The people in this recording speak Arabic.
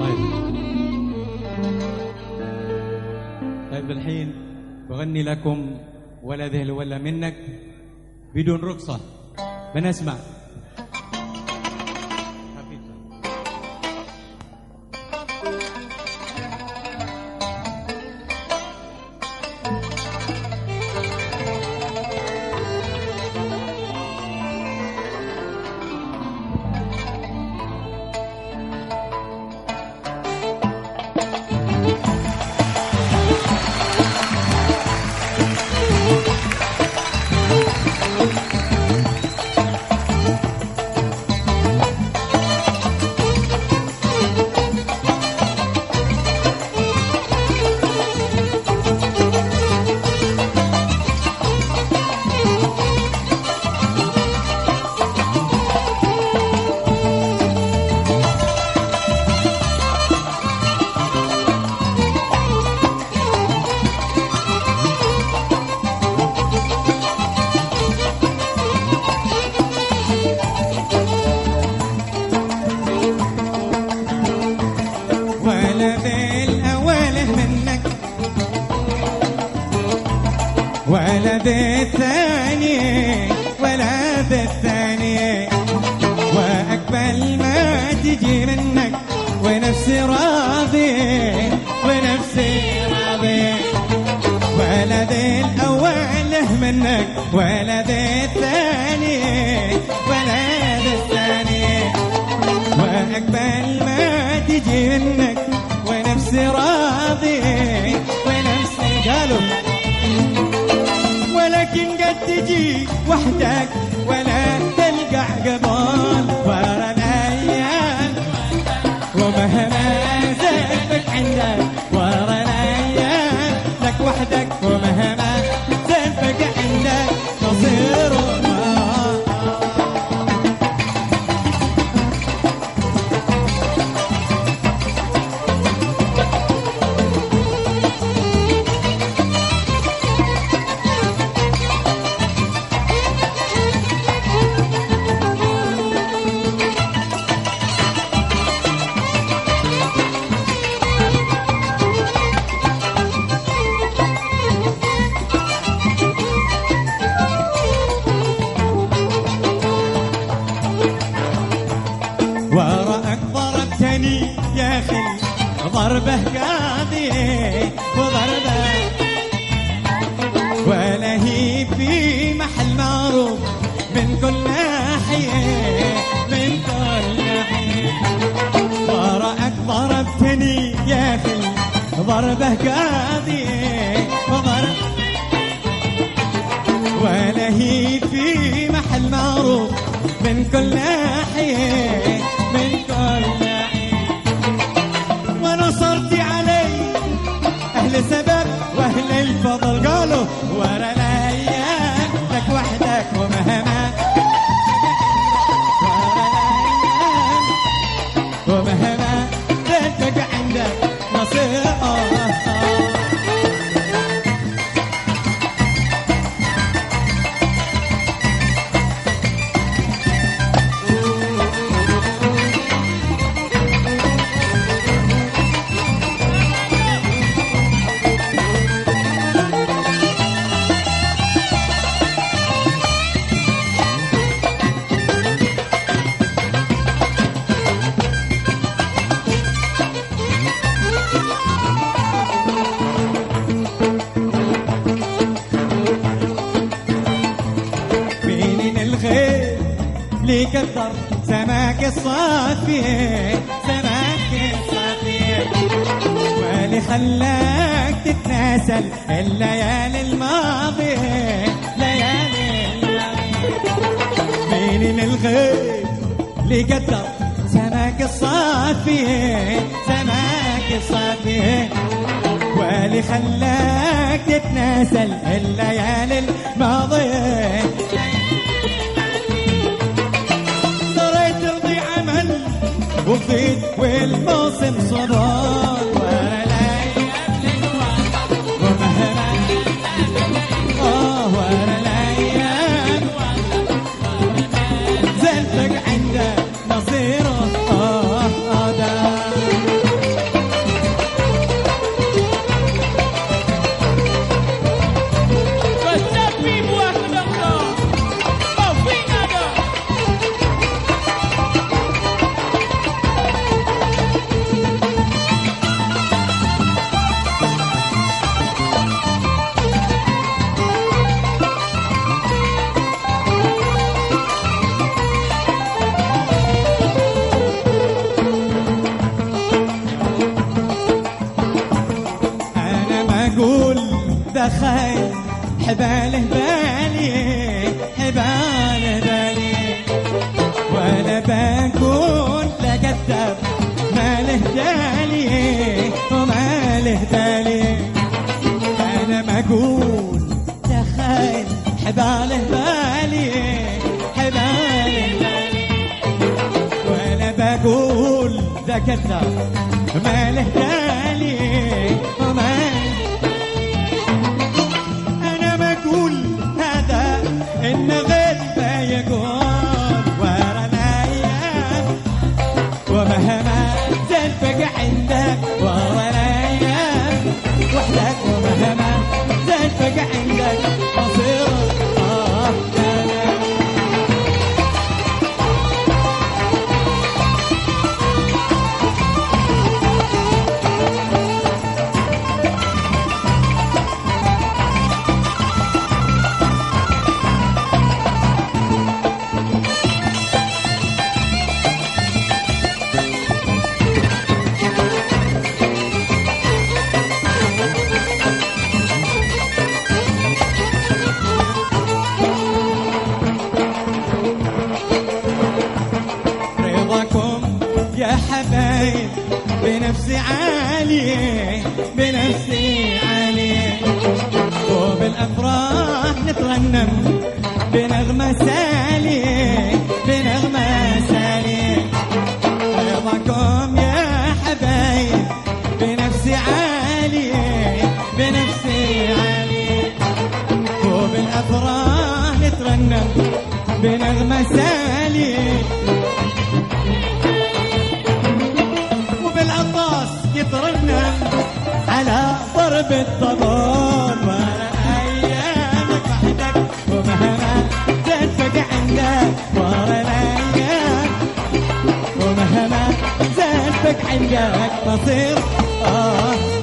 طيب طيب الحين بغني لكم ولا ذهل ولا منك بدون رخصة بنسمع حبيبتي. ذي الثاني ولا ذي الثاني وأقبل ما تجي منك ونفسي راضي ونفسي راضي. ولا ذي الأوله منك ولا ذي الثاني تجي وحدك ولا كل ناحيه من كل ناحيه وراك ضربتني يا أخي ضربه قاضي وضرب. ولا هي في محل معروف من كل ناحية من كل ناحية ونصرتي علي أهل سبب وأهل الفضل. كثر سماك الصافي سماك الصافي. واللي خلاك تتناسل الليالي الماضية ليالي الماضية مين الخير لي كثر سماك الصافي سماك الصافي. واللي خلاك تتناسل الليالي دخل حباله بالي حباله بالي. وأنا بقول لا كذاب ما له دالي وما له دالي أنا ما أقول دخل حباله بالي حباله بالي. وأنا بقول ذا كذاب ما له دالي وما بنفسي عالية بنفسي عالية وبالأفراح نترنم بنغمة سالية. الطبول وأنا ايامك وحدك ومهما زادفك عندك عندك تصير. آه.